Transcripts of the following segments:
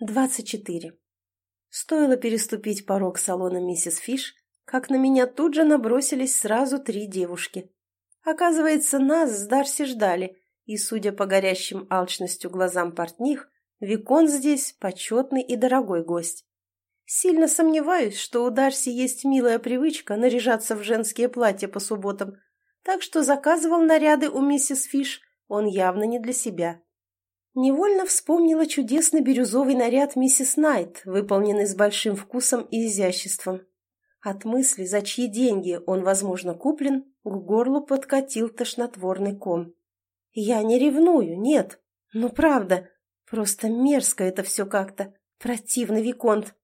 24. Стоило переступить порог салона миссис Фиш, как на меня тут же набросились сразу три девушки. Оказывается, нас с Дарси ждали, и, судя по горящим алчностью глазам портних, Викон здесь почетный и дорогой гость. Сильно сомневаюсь, что у Дарси есть милая привычка наряжаться в женские платья по субботам, так что заказывал наряды у миссис Фиш он явно не для себя. Невольно вспомнила чудесный бирюзовый наряд миссис Найт, выполненный с большим вкусом и изяществом. От мысли, за чьи деньги он, возможно, куплен, к горлу подкатил тошнотворный ком. Я не ревную, нет. Ну, правда. Просто мерзко это все как-то. Противный Виконт.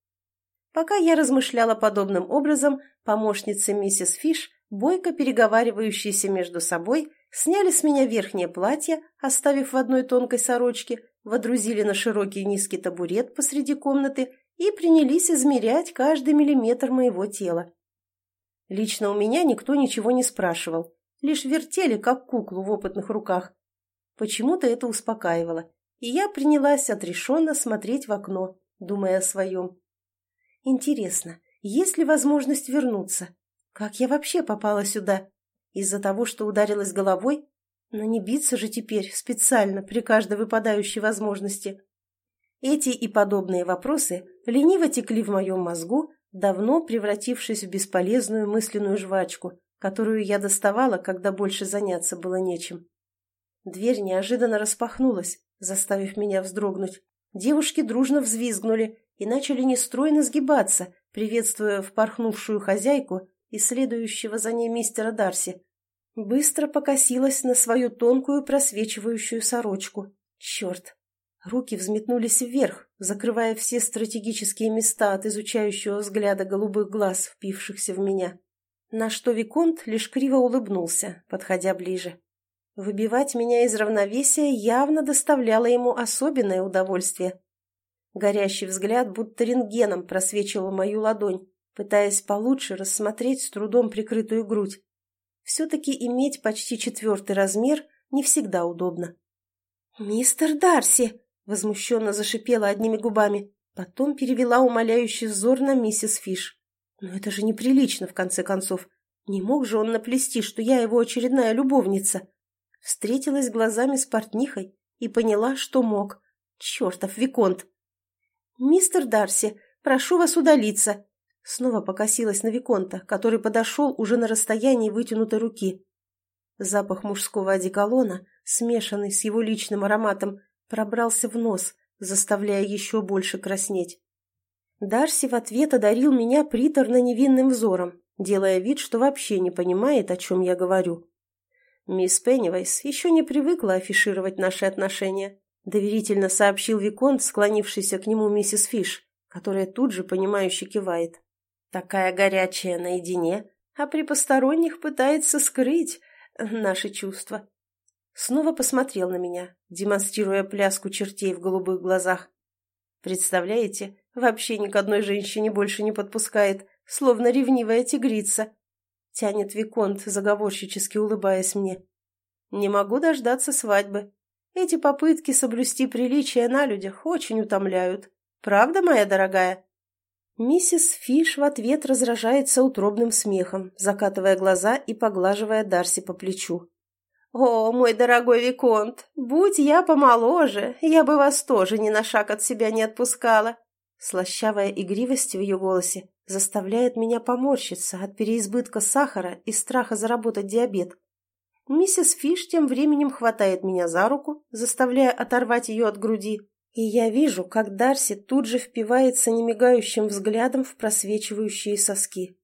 Пока я размышляла подобным образом, помощницы миссис Фиш, бойко переговаривающиеся между собой, Сняли с меня верхнее платье, оставив в одной тонкой сорочке, водрузили на широкий низкий табурет посреди комнаты и принялись измерять каждый миллиметр моего тела. Лично у меня никто ничего не спрашивал, лишь вертели, как куклу в опытных руках. Почему-то это успокаивало, и я принялась отрешенно смотреть в окно, думая о своем. Интересно, есть ли возможность вернуться? Как я вообще попала сюда? Из-за того, что ударилась головой? Но не биться же теперь специально при каждой выпадающей возможности. Эти и подобные вопросы лениво текли в моем мозгу, давно превратившись в бесполезную мысленную жвачку, которую я доставала, когда больше заняться было нечем. Дверь неожиданно распахнулась, заставив меня вздрогнуть. Девушки дружно взвизгнули и начали нестройно сгибаться, приветствуя впорхнувшую хозяйку и следующего за ней мистера Дарси, Быстро покосилась на свою тонкую просвечивающую сорочку. Черт! Руки взметнулись вверх, закрывая все стратегические места от изучающего взгляда голубых глаз, впившихся в меня. На что Виконт лишь криво улыбнулся, подходя ближе. Выбивать меня из равновесия явно доставляло ему особенное удовольствие. Горящий взгляд будто рентгеном просвечивал мою ладонь, пытаясь получше рассмотреть с трудом прикрытую грудь. Все-таки иметь почти четвертый размер не всегда удобно. «Мистер Дарси!» — возмущенно зашипела одними губами. Потом перевела умоляющий взор на миссис Фиш. «Но это же неприлично, в конце концов. Не мог же он наплести, что я его очередная любовница?» Встретилась глазами с портнихой и поняла, что мог. Чертов Виконт! «Мистер Дарси, прошу вас удалиться!» Снова покосилась на Виконта, который подошел уже на расстоянии вытянутой руки. Запах мужского одеколона, смешанный с его личным ароматом, пробрался в нос, заставляя еще больше краснеть. Дарси в ответ одарил меня приторно-невинным взором, делая вид, что вообще не понимает, о чем я говорю. «Мисс Пеннивайс еще не привыкла афишировать наши отношения», доверительно сообщил Виконт, склонившийся к нему миссис Фиш, которая тут же понимающе кивает. Такая горячая наедине, а при посторонних пытается скрыть наши чувства. Снова посмотрел на меня, демонстрируя пляску чертей в голубых глазах. Представляете, вообще ни к одной женщине больше не подпускает, словно ревнивая тигрица. Тянет Виконт, заговорщически улыбаясь мне. Не могу дождаться свадьбы. Эти попытки соблюсти приличие на людях очень утомляют. Правда, моя дорогая? Миссис Фиш в ответ разражается утробным смехом, закатывая глаза и поглаживая Дарси по плечу. «О, мой дорогой Виконт, будь я помоложе, я бы вас тоже ни на шаг от себя не отпускала!» Слащавая игривость в ее голосе заставляет меня поморщиться от переизбытка сахара и страха заработать диабет. Миссис Фиш тем временем хватает меня за руку, заставляя оторвать ее от груди, и я вижу, как Дарси тут же впивается немигающим взглядом в просвечивающие соски.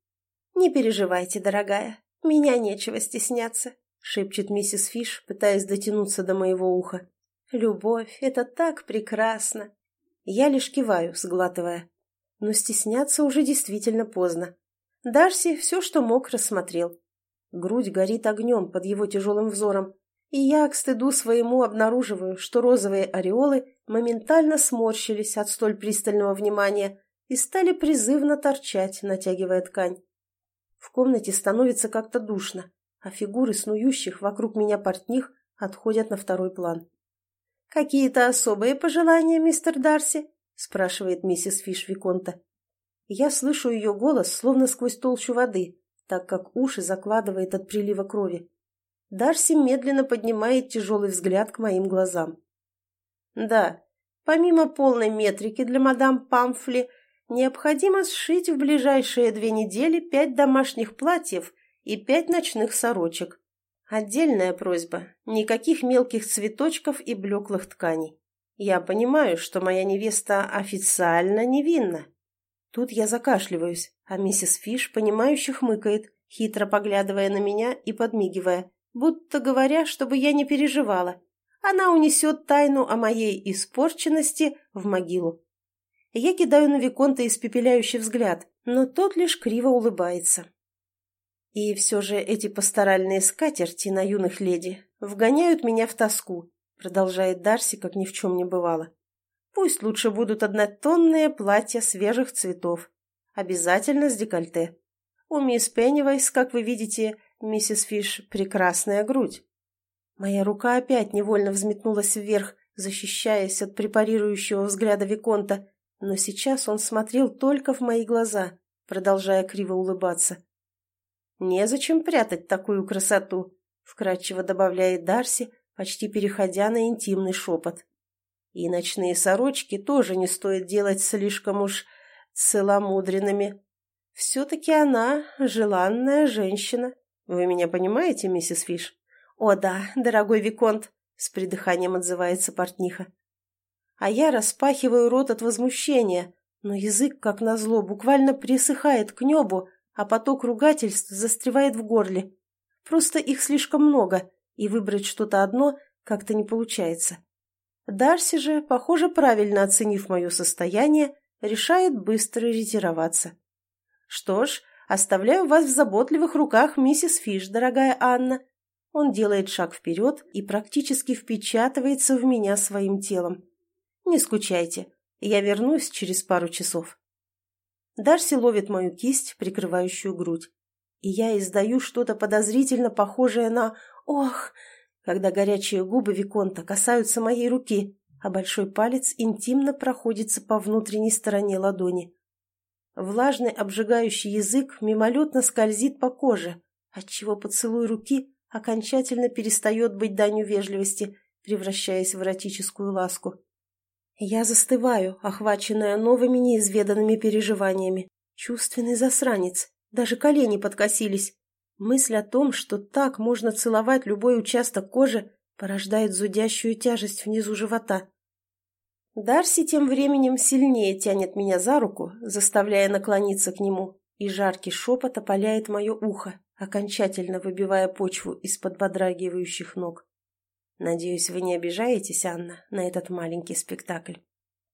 «Не переживайте, дорогая, меня нечего стесняться», — шепчет миссис Фиш, пытаясь дотянуться до моего уха. «Любовь — это так прекрасно!» Я лишь киваю, сглатывая. Но стесняться уже действительно поздно. Дарси все, что мог, рассмотрел. Грудь горит огнем под его тяжелым взором, и я к стыду своему обнаруживаю, что розовые ореолы моментально сморщились от столь пристального внимания и стали призывно торчать, натягивая ткань. В комнате становится как-то душно, а фигуры снующих вокруг меня портних отходят на второй план. «Какие-то особые пожелания, мистер Дарси?» — спрашивает миссис Фиш Виконта. Я слышу ее голос, словно сквозь толщу воды, так как уши закладывает от прилива крови. Дарси медленно поднимает тяжелый взгляд к моим глазам. «Да, помимо полной метрики для мадам Памфли, необходимо сшить в ближайшие две недели пять домашних платьев и пять ночных сорочек. Отдельная просьба – никаких мелких цветочков и блеклых тканей. Я понимаю, что моя невеста официально невинна. Тут я закашливаюсь, а миссис Фиш, понимающе хмыкает, хитро поглядывая на меня и подмигивая, будто говоря, чтобы я не переживала. Она унесет тайну о моей испорченности в могилу. Я кидаю на Виконта испепеляющий взгляд, но тот лишь криво улыбается. И все же эти пасторальные скатерти на юных леди вгоняют меня в тоску, продолжает Дарси, как ни в чем не бывало. Пусть лучше будут однотонные платья свежих цветов, обязательно с декольте. У мисс Пеннивайс, как вы видите, миссис Фиш, прекрасная грудь. Моя рука опять невольно взметнулась вверх, защищаясь от препарирующего взгляда Виконта, но сейчас он смотрел только в мои глаза, продолжая криво улыбаться. «Незачем прятать такую красоту», — вкратчиво добавляет Дарси, почти переходя на интимный шепот. «И ночные сорочки тоже не стоит делать слишком уж целомудренными. Все-таки она желанная женщина. Вы меня понимаете, миссис Фиш?» «О да, дорогой Виконт», — с придыханием отзывается портниха. А я распахиваю рот от возмущения, но язык, как назло, буквально присыхает к небу, а поток ругательств застревает в горле. Просто их слишком много, и выбрать что-то одно как-то не получается. Дарси же, похоже, правильно оценив мое состояние, решает быстро ретироваться. Что ж, оставляю вас в заботливых руках миссис Фиш, дорогая Анна. Он делает шаг вперед и практически впечатывается в меня своим телом. Не скучайте, я вернусь через пару часов. Дарси ловит мою кисть, прикрывающую грудь. И я издаю что-то подозрительно похожее на «Ох!», когда горячие губы Виконта касаются моей руки, а большой палец интимно проходится по внутренней стороне ладони. Влажный обжигающий язык мимолетно скользит по коже, отчего поцелуй руки окончательно перестает быть данью вежливости, превращаясь в эротическую ласку. Я застываю, охваченная новыми неизведанными переживаниями. Чувственный засранец. Даже колени подкосились. Мысль о том, что так можно целовать любой участок кожи, порождает зудящую тяжесть внизу живота. Дарси тем временем сильнее тянет меня за руку, заставляя наклониться к нему, и жаркий шепот опаляет мое ухо, окончательно выбивая почву из-под подрагивающих ног. Надеюсь, вы не обижаетесь, Анна, на этот маленький спектакль.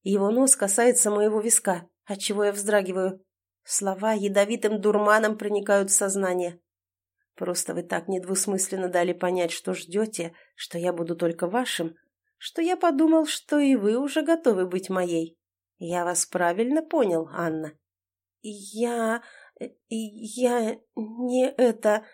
Его нос касается моего виска, отчего я вздрагиваю. Слова ядовитым дурманом проникают в сознание. Просто вы так недвусмысленно дали понять, что ждете, что я буду только вашим, что я подумал, что и вы уже готовы быть моей. Я вас правильно понял, Анна? Я... я... не это...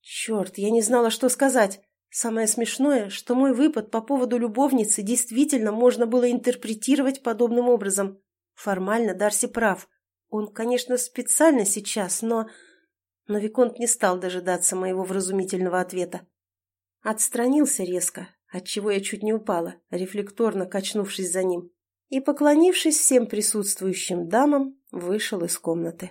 Черт, я не знала, что сказать. Самое смешное, что мой выпад по поводу любовницы действительно можно было интерпретировать подобным образом. Формально Дарси прав. Он, конечно, специально сейчас, но... Но Виконт не стал дожидаться моего вразумительного ответа. Отстранился резко, отчего я чуть не упала, рефлекторно качнувшись за ним, и, поклонившись всем присутствующим дамам, вышел из комнаты.